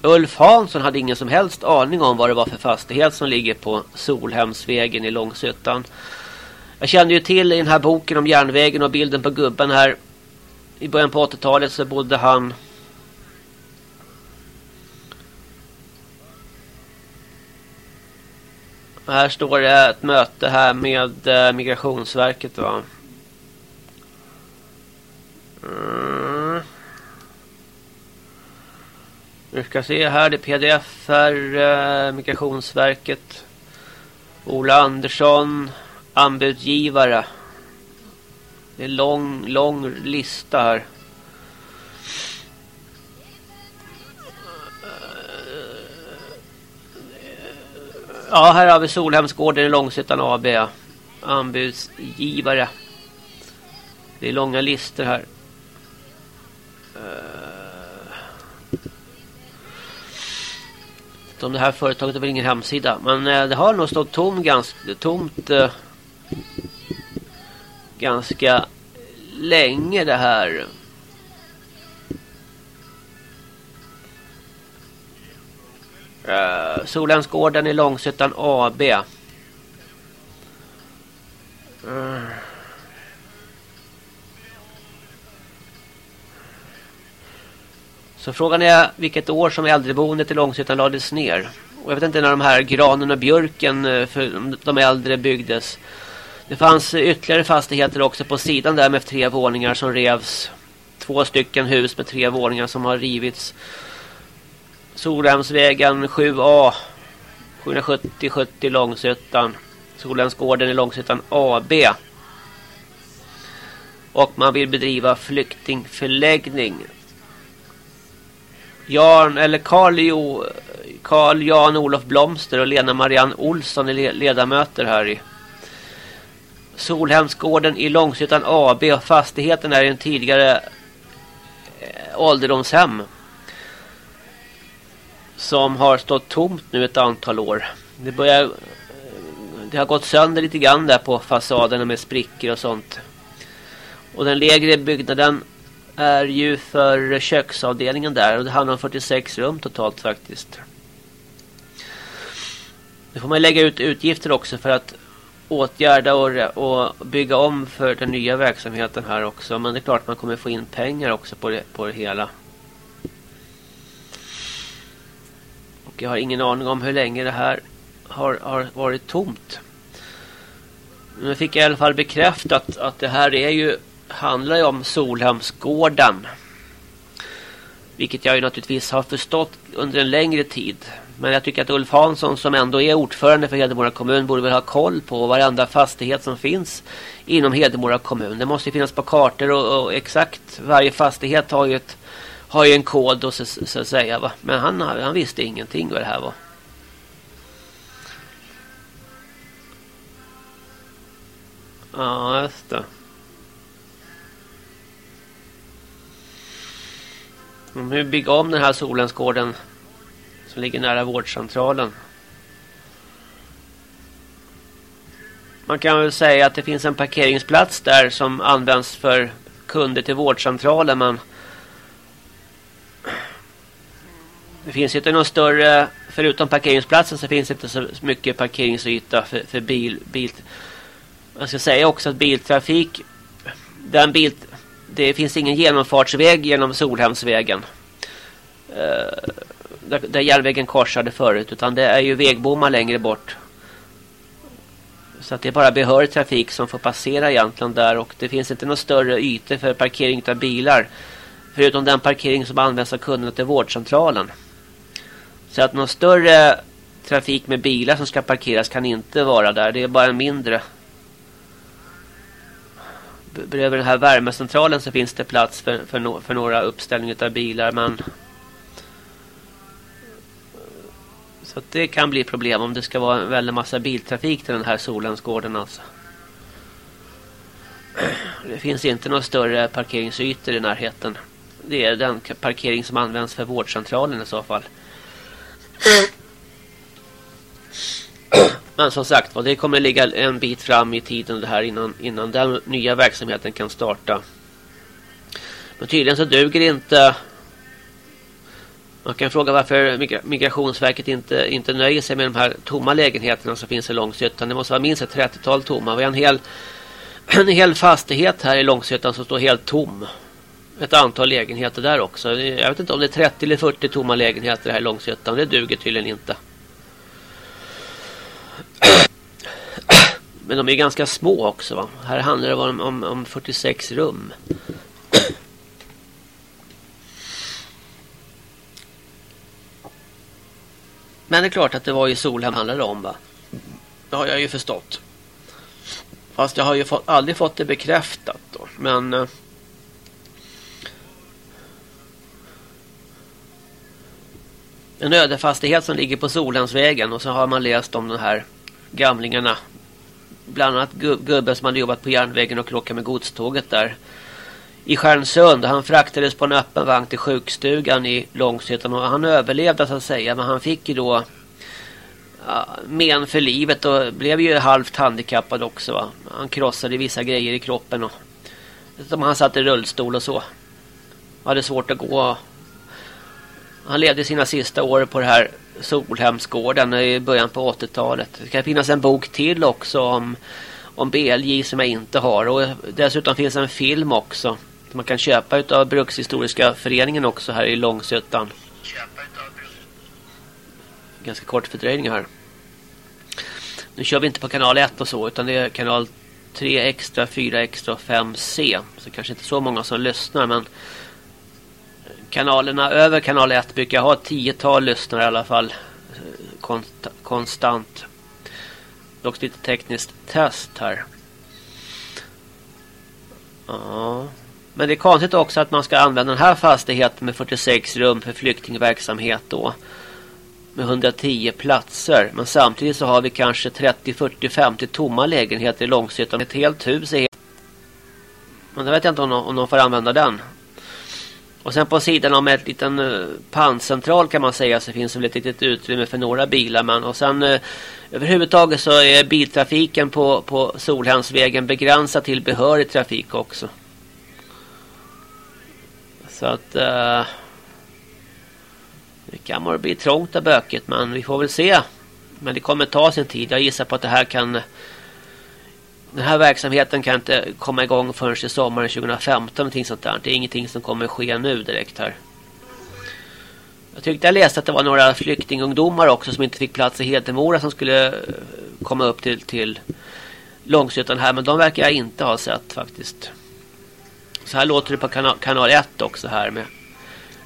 Ulf Hansson hade ingen som helst aning om vad det var för fastighet som ligger på Solhemsvägen i Långsötan. Jag kände ju till i den här boken om järnvägen och bilden på gubben här. I början på 80-talet så bodde han Här står det ett möte här med eh, Migrationsverket va. Mm. Vi ska se här, det är pdf för eh, Migrationsverket. Ola Andersson, anbudsgivare. Det är en lång, lång lista här. Ja, här har vi Solhemsgården i Långshyttan AB. Anbudsgivare. Det är långa listor här. Eh. om det här företaget har väl ingen hemsida. Men eh, det har nog stått tom, ganska, tomt eh, ganska länge det här. Uh, Solensgården i Långsötan AB. Uh. Eh. Så frågan är vilket år som äldreboendet i Långshyttan lades ner. Och jag vet inte när de här granen och björken eh, för de äldre byggdes. Det fanns ytterligare fastigheter också på sidan där med tre våningar som revs. Två stycken hus med tre våningar som har rivits. Solhemsvägen 7A 770-70 Långshyttan. Solhemsgården i Långshyttan AB. Och man vill bedriva flyktingförläggning Jan eller Carl Jo Carl Jan Olof Blomster och Lena Marianne Olsson är ledamöter här i Solhemsgården i Långshyttan AB och fastigheten är en tidigare eh, ålderdomshem som har stått tomt nu ett antal år. Det börjar eh, det har gått sönder lite grann där på fasaderna med sprickor och sånt. Och den lägre byggnaden är ju för köksavdelningen där och det handlar om 46 rum totalt faktiskt. Nu får man lägga ut utgifter också för att åtgärda och, och bygga om för den nya verksamheten här också. Men det är klart man kommer få in pengar också på det, på det hela. Och jag har ingen aning om hur länge det här har, har varit tomt. Men jag fick i alla fall bekräftat att det här är ju handlar ju om Solhemsgården. Vilket jag ju naturligtvis har förstått under en längre tid. Men jag tycker att Ulf Hansson som ändå är ordförande för Hedemora kommun borde väl ha koll på varenda fastighet som finns inom Hedemora kommun. Det måste finnas på kartor och, och, exakt varje fastighet har ju, ett, har ju en kod och så, så att säga. Va? Men han, han visste ingenting vad det här var. Ja, just det. De vill bygga om den här Solensgården som ligger nära vårdcentralen. Man kan väl säga att det finns en parkeringsplats där som används för kunder till vårdcentralen men det finns inte någon större förutom parkeringsplatsen så finns det inte så mycket parkeringsyta för, för bil, bil jag ska säga också att biltrafik den bil det finns ingen genomfartsväg genom Solhemsvägen. Uh, där, där järnvägen korsade förut utan det är ju vägbommar längre bort. Så att det är bara behörig trafik som får passera egentligen där och det finns inte någon större ytor för parkering av bilar förutom den parkering som används av kunderna till vårdcentralen. Så att någon större trafik med bilar som ska parkeras kan inte vara där. Det är bara en mindre bredvid den här värmecentralen så finns det plats för, för, no, för några uppställningar av bilar men så det kan bli problem om det ska vara en väldigt massa biltrafik till den här Solensgården alltså. Det finns inte några större parkeringsytor i närheten. Det är den parkering som används för vårdcentralen i så fall. Men som sagt det kommer ligga en bit fram i tiden det här innan, innan den nya verksamheten kan starta. Men tydligen så duger det inte. Man kan fråga varför Migrationsverket inte, inte nöjer sig med de här tomma lägenheterna som finns i Långsötan. Det måste vara minst ett 30-tal tomma. Vi har en hel, en hel fastighet här i Långsötan som står helt tom. Ett antal lägenheter där också. Jag vet inte om det är 30 eller 40 tomma lägenheter här i Långsötan. Det duger tydligen inte. Men de är ganska små också va? Här handlar det om, om, om 46 rum. Men det är klart att det var ju Solhem handlade om va? Det har jag ju förstått. Fast jag har ju fått, aldrig fått det bekräftat då. Men... Eh, en ödefastighet som ligger på Solhemsvägen och så har man läst om de här gamlingarna bland annat gubben som hade jobbat på järnvägen och krockat med godståget där i Stjärnsund. Han fraktades på en öppen vagn till sjukstugan i Långshyttan och han överlevde så att säga. Men han fick ju då men för livet och blev ju halvt handikappad också. Va? Han krossade vissa grejer i kroppen och som han satt i rullstol och så. Hade svårt att gå. Han levde sina sista år på det här Solhemsgården i början på 80-talet. Det kan finnas en bok till också om, om BLJ som jag inte har. Och dessutom finns en film också. Som man kan köpa utav Brukshistoriska föreningen också här i Långsötan. Ganska kort fördröjning här. Nu kör vi inte på kanal 1 och så utan det är kanal 3 extra, 4 extra och 5C. Så kanske inte så många som lyssnar men kanalerna över kanal 1 brukar ha ett tiotal lyssnare i alla fall eh, konst, konstant. Dock lite tekniskt test här. Ja. Men det är konstigt också att man ska använda den här fastigheten med 46 rum för flyktingverksamhet då. Med 110 platser. Men samtidigt så har vi kanske 30, 40, 50 tomma lägenheter i Långshyttan. Ett helt hus är Men jag vet inte om någon, om någon får använda den. Och sen på sidan om ett liten uh, pantcentral kan man säga så finns det ett litet utrymme för några bilar. Men, och sen uh, överhuvudtaget så är biltrafiken på, på Solhemsvägen begränsad till behörig trafik också. Så att uh, det kan bli trångt och bökigt men vi får väl se. Men det kommer ta sin tid. Jag gissar på att det här kan den här verksamheten kan inte komma igång förrän i sommaren 2015 sånt där. Det är ingenting som kommer ske nu direkt här. Jag tyckte jag läste att det var några flyktingungdomar också som inte fick plats i Hedemora som skulle eh, komma upp till, till Långshyttan här. Men de verkar jag inte ha sett faktiskt. Så här låter det på kanal, kanal 1 också här med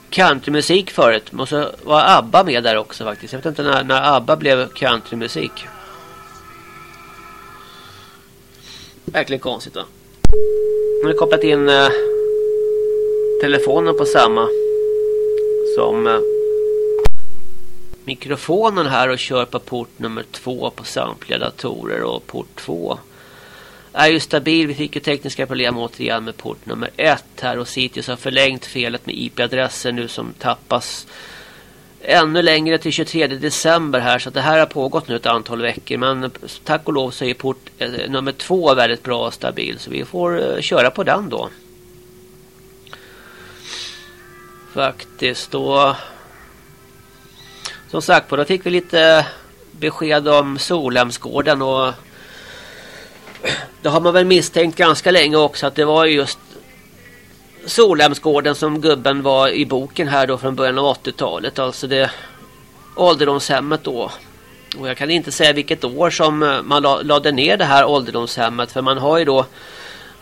countrymusik förut. Och så var ABBA med där också faktiskt. Jag vet inte när, när ABBA blev countrymusik. Verkligen konstigt va? Nu har kopplat in eh, telefonen på samma som eh, mikrofonen här och kör på port nummer två på samtliga datorer och port två är ju stabil. Vi fick ju tekniska problem återigen med port nummer ett här. Och Citius har förlängt felet med IP-adresser nu som tappas ännu längre till 23 december här. Så det här har pågått nu ett antal veckor. Men tack och lov så är port eh, nummer två väldigt bra och stabil. Så vi får eh, köra på den då. Faktiskt då. Som sagt då fick vi lite besked om Solhemsgården och det har man väl misstänkt ganska länge också att det var just Solhemsgården som gubben var i boken här då från början av 80-talet. Alltså det ålderdomshemmet då. Och jag kan inte säga vilket år som eh, man lade ner det här ålderdomshemmet. För man har ju då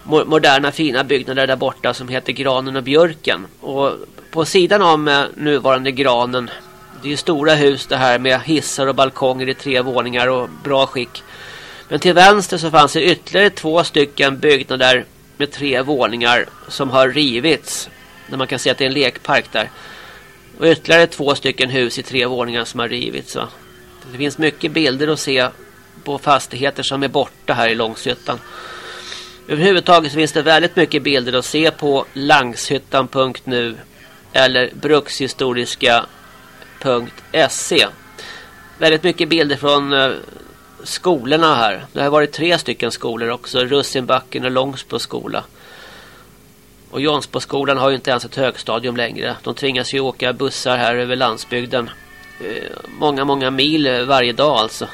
moderna fina byggnader där borta som heter Granen och Björken. Och på sidan om eh, nuvarande Granen. Det är ju stora hus det här med hissar och balkonger i tre våningar och bra skick. Men till vänster så fanns det ytterligare två stycken byggnader med tre våningar som har rivits. Där man kan se att det är en lekpark där. Och ytterligare två stycken hus i tre våningar som har rivits. Va? Det finns mycket bilder att se på fastigheter som är borta här i Långshyttan. Överhuvudtaget finns det väldigt mycket bilder att se på langshyttan.nu eller brukshistoriska.se. Väldigt mycket bilder från eh, skolorna här. Det har varit tre stycken skolor också. Russinbacken och Långsbo skola. Och Jansboskolan har ju inte ens ett högstadium längre. De tvingas ju åka bussar här över landsbygden. Eh, många, många mil eh, varje dag alltså.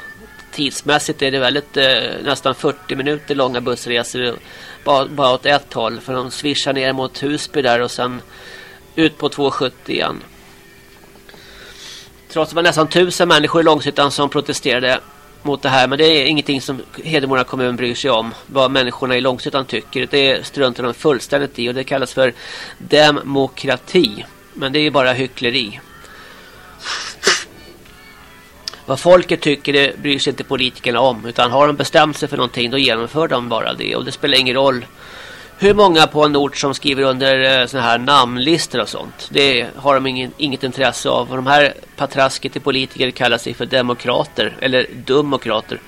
Tidsmässigt är det väldigt eh, nästan 40 minuter långa bussresor. Bara, bara åt ett håll. För de svischar ner mot Husby där och sen ut på 270 igen. Trots att det var nästan tusen människor i Långshyttan som protesterade mot det här. Men det är ingenting som Hedemora kommun bryr sig om. Vad människorna i Långshyttan tycker. Det struntar de fullständigt i. Och det kallas för demokrati. Men det är ju bara hyckleri. Vad folket tycker det bryr sig inte politikerna om. Utan har de bestämt sig för någonting då genomför de bara det. Och det spelar ingen roll hur många på en ort som skriver under eh, såna här namnlistor och sånt. Det har de ingen, inget intresse av. De här patrasket till politiker kallar sig för demokrater. Eller demokrater.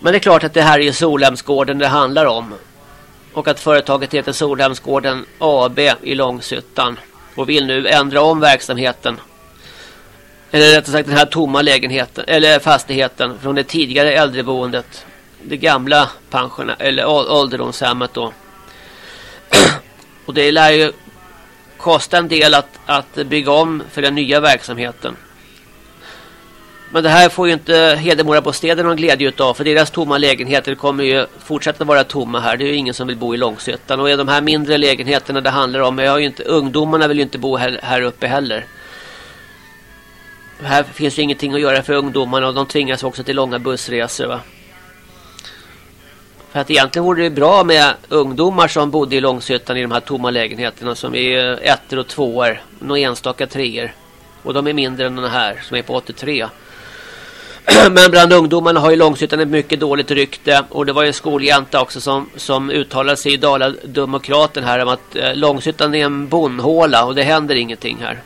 Men det är klart att det här är Solhemsgården det handlar om. Och att företaget heter Solhemsgården AB i Långsuttan. Och vill nu ändra om verksamheten. Eller rättare sagt den här tomma lägenheten. Eller fastigheten från det tidigare äldreboendet det gamla pensionerna eller ålderdomshemmet då. och det lär ju kosta en del att, att bygga om för den nya verksamheten. Men det här får ju inte Hedemora bostäder någon glädje utav för deras tomma lägenheter kommer ju fortsätta vara tomma här. Det är ju ingen som vill bo i Långsötan och de här mindre lägenheterna det handlar om, jag har ju inte ungdomarna vill ju inte bo här, här uppe heller. Här finns ju ingenting att göra för ungdomarna och de tvingas också till långa bussresor va. För att egentligen vore det bra med ungdomar som bodde i Långshyttan i de här tomma lägenheterna som är ettor och tvåor. Några enstaka treor. Och de är mindre än den här som är på 83. Men bland ungdomarna har ju Långshyttan ett mycket dåligt rykte. Och det var ju en skoljänta också som, som uttalade sig i Dala-demokraten här om att eh, Långshyttan är en bonhåla och det händer ingenting här.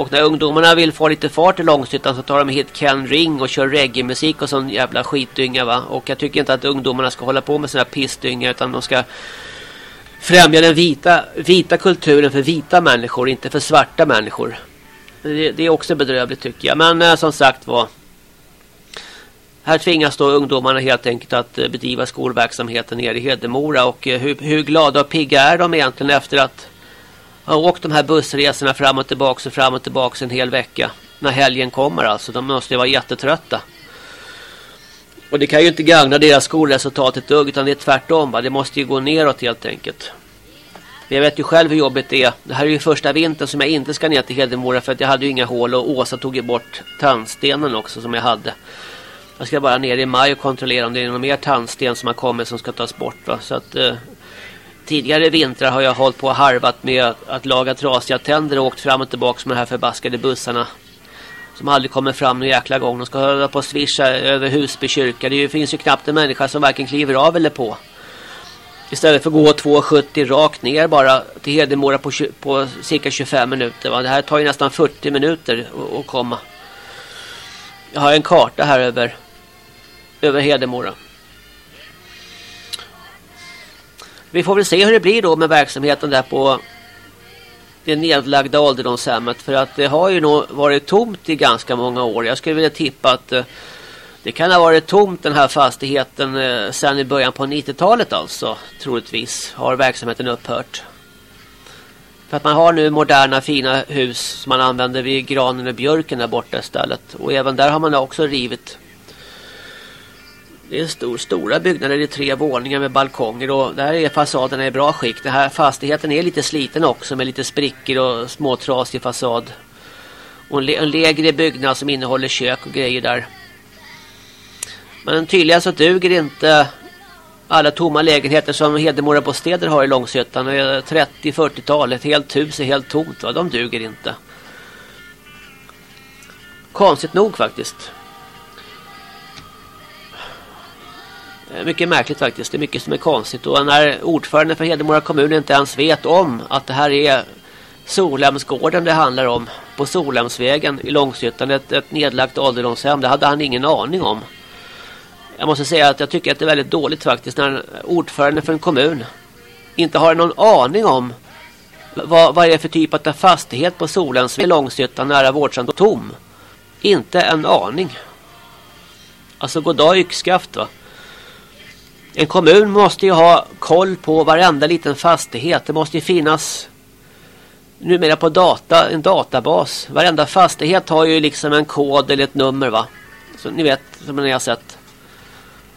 Och när ungdomarna vill få lite fart i Långshyttan så tar de hit Ken Ring och kör reggae-musik och sån jävla skitdynga va. Och jag tycker inte att ungdomarna ska hålla på med såna här pissdynga utan de ska främja den vita, vita kulturen för vita människor, inte för svarta människor. Det, det är också bedrövligt tycker jag. Men eh, som sagt var här tvingas då ungdomarna helt enkelt att eh, bedriva skolverksamheten nere i Hedemora och eh, hur, hur glada och pigga är de egentligen efter att har åkt de här bussresorna fram och tillbaka och fram och tillbaka en hel vecka. När helgen kommer alltså. De måste ju vara jättetrötta. Och det kan ju inte gagna deras skolresultat ett dugg utan det är tvärtom. Va? Det måste ju gå neråt helt enkelt. Men Jag vet ju själv hur jobbigt det är. Det här är ju första vintern som jag inte ska ner till Hedemora för att jag hade ju inga hål och Åsa tog ju bort tandstenen också som jag hade. Jag ska bara ner i maj och kontrollera om det är någon mer tandsten som har kommit som ska tas bort. Va? Så att eh, tidigare vintrar har jag hållit på och harvat med att, att laga trasiga tänder och åkt fram och tillbaka med de här förbaskade bussarna. Som aldrig kommer fram någon jäkla gång. De ska hålla på och svischa över Husby kyrka. Det finns ju knappt en människa som varken kliver av eller på. Istället för att gå 2,70 rakt ner bara till Hedemora på, på cirka 25 minuter. Va? Det här tar ju nästan 40 minuter att komma. Jag har en karta här över, över Hedemora. Vi får väl se hur det blir då med verksamheten där på det nedlagda ålderdomshemmet. För att det har ju nog varit tomt i ganska många år. Jag skulle vilja tippa att eh, det kan ha varit tomt den här fastigheten eh, sedan i början på 90-talet alltså. Troligtvis har verksamheten upphört. För att man har nu moderna fina hus som man använder vid granen och björken där borta istället. Och även där har man också rivit. Det är stor, stora byggnader i tre våningar med balkonger och där är fasaderna i bra skick. Den här fastigheten är lite sliten också med lite sprickor och småtrasig fasad. Och en, en lägre byggnad som innehåller kök och grejer där. Men tydligen så duger inte alla tomma lägenheter som Hedemora bostäder har i Långshyttan. 30-40-tal, ett helt hus är helt tomt. Va? De duger inte. Konstigt nog faktiskt. Eh, mycket märkligt faktiskt. Det är mycket som är konstigt. Och när ordförande för Hedemora kommun inte ens vet om att det här är Solhemsgården det handlar om. På Solhemsvägen i Långshyttan. Ett, ett nedlagt ålderdomshem. Det hade han ingen aning om. Jag måste säga att jag tycker att det är väldigt dåligt faktiskt när ordförande för en kommun inte har någon aning om vad, vad är det för typ av fastighet på Solhemsvägen i Långshyttan nära vårdcentrum tom. Inte en aning. Alltså goddag yxskaft va. En kommun måste ju ha koll på varenda liten fastighet. Det måste ju finnas numera på data, en databas. Varenda fastighet har ju liksom en kod eller ett nummer va. Så ni vet som ni har sett.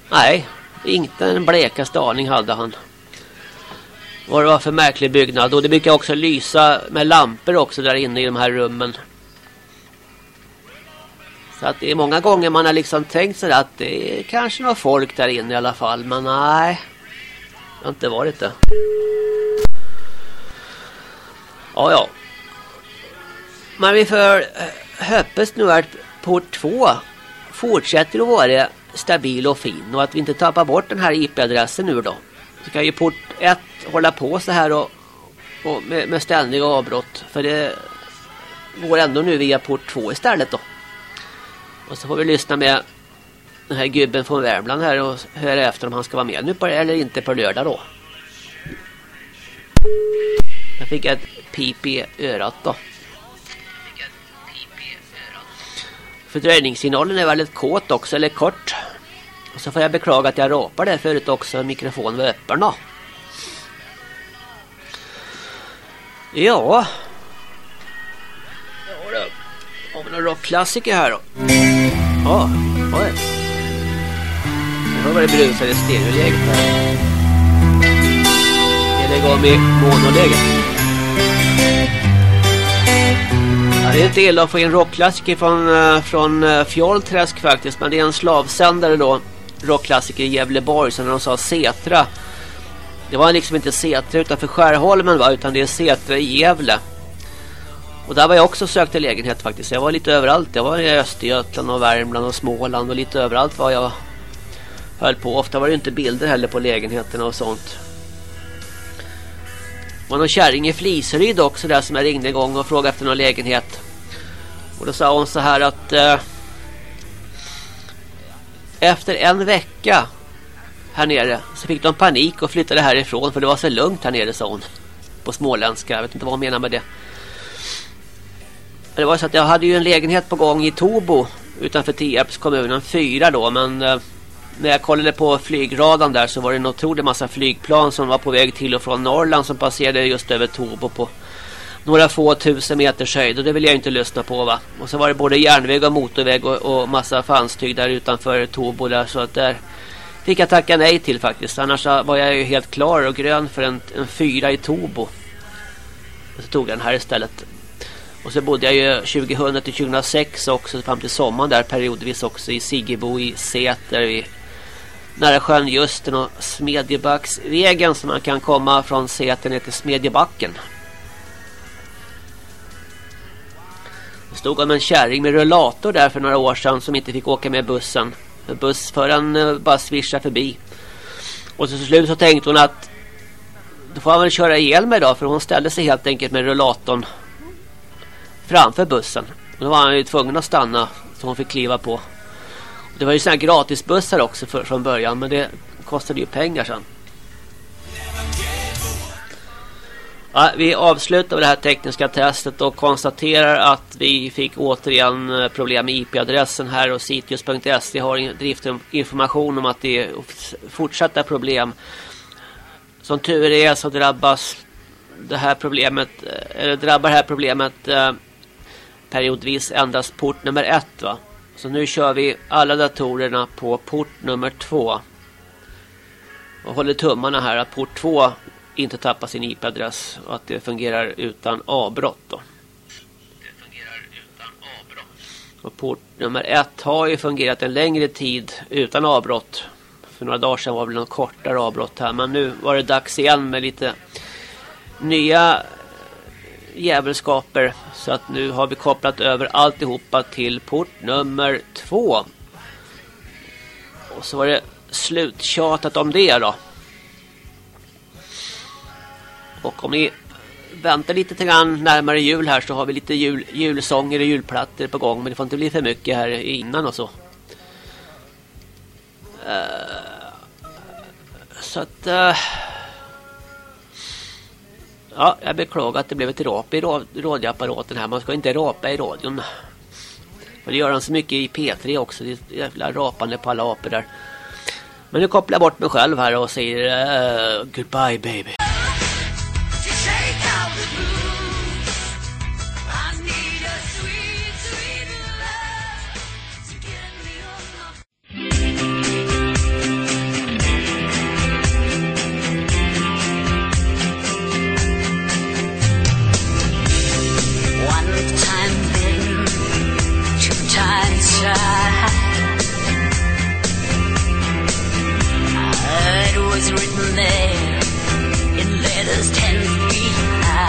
Nej, inte en blekaste aning hade han. Vad det var för märklig byggnad. Och det brukar också lysa med lampor också där inne i de här rummen. Så att det är många gånger man har liksom tänkt sig att det är kanske några folk där inne i alla fall. Men nej, det har inte varit det. Ja, ja. Men vi får eh, hoppas nu att port 2 fortsätter att vara stabil och fin och att vi inte tappar bort den här IP-adressen nu då. Så kan ju port 1 hålla på så här och, och med, med ständiga avbrott för det går ändå nu via port 2 istället då. Och så får vi lyssna med den här gubben från Värmland här och höra efter om han ska vara med nu på det eller inte på lördag då. Jag fick ett pip i örat då. Fördröjningssignalen är väldigt kåt också, eller kort. Och så får jag beklaga att jag rapar där förut också. Mikrofonen var öppen då. Ja har vi några rockklassiker här då? Ja, oj. Nu var det brusade stereoläget här. Jag lägger av med monoläget. Ja, det är inte illa att få in rockklassiker från, eh, från eh, Fjollträsk faktiskt. Men det är en slavsändare då. Rockklassiker i Gävleborg. Så när de sa Setra. Det var liksom inte Setra utanför Skärholmen va. Utan det är Setra i Gävle. Och där var jag också sökte lägenhet faktiskt. Jag var lite överallt. Jag var i Östergötland och Värmland och Småland. Och lite överallt var jag höll på. Ofta var det inte bilder heller på lägenheterna och sånt var någon kärring i Fliseryd också där som jag ringde igång och frågade efter någon lägenhet. Och då sa hon så här att eh, efter en vecka här nere så fick de panik och flyttade härifrån för det var så lugnt här nere sa hon. På småländska, jag vet inte vad hon menar med det. Det var så att jag hade ju en lägenhet på gång i Tobo utanför Tierps kommunen, fyra då men eh, när jag kollade på flygradan där så var det en otrolig massa flygplan som var på väg till och från Norrland som passerade just över Tobo på några få tusen meters höjd och det vill jag inte lyssna på va. Och så var det både järnväg och motorväg och, och massa fanstyg där utanför Tobo där så att där fick jag tacka nej till faktiskt. Annars var jag ju helt klar och grön för en, en fyra i Tobo. Och så tog jag den här istället. Och så bodde jag ju 2000 till 2006 också fram till sommaren där periodvis också i Siggebo i Säter i nära sjön Justen och Smedjebacksvägen så man kan komma från Säter ner till Smedjebacken. Det stod om en kärring med rullator där för några år sedan som inte fick åka med bussen. Bussföraren eh, bara svischade förbi. Och så till slut så tänkte hon att då får han väl köra ihjäl mig då för hon ställde sig helt enkelt med rullatorn framför bussen. Och då var han ju tvungen att stanna så hon fick kliva på. Det var ju sådana gratisbussar också för, från början men det kostade ju pengar sen. Ja, vi avslutar med det här tekniska testet och konstaterar att vi fick återigen eh, problem med IP-adressen här och Sitius.se har driftinformation om att det är fortsatta problem. Som tur är så drabbas det här problemet eh, eller drabbar det här problemet eh, periodvis endast port nummer ett va. Så nu kör vi alla datorerna på port nummer två. Och håller tummarna här att port två inte tappar sin IP-adress och att det fungerar utan avbrott då. Det fungerar utan avbrott. Och port nummer ett har ju fungerat en längre tid utan avbrott. För några dagar sedan var det väl något kortare avbrott här. Men nu var det dags igen med lite nya jävelskaper. Så att nu har vi kopplat över alltihopa till port nummer två. Och så var det sluttjatat om det då. Och om ni väntar lite grann närmare jul här så har vi lite jul, julsånger och julplattor på gång. Men det får inte bli för mycket här innan och så. Uh, så att... Uh, ja, jag beklagar att det blev ett rap i radioapparaten här. Man ska inte rapa i radion. Och det gör han så mycket i P3 också. Det är jävla rapande på alla apor där. Men nu kopplar jag bort mig själv här och säger uh, goodbye baby.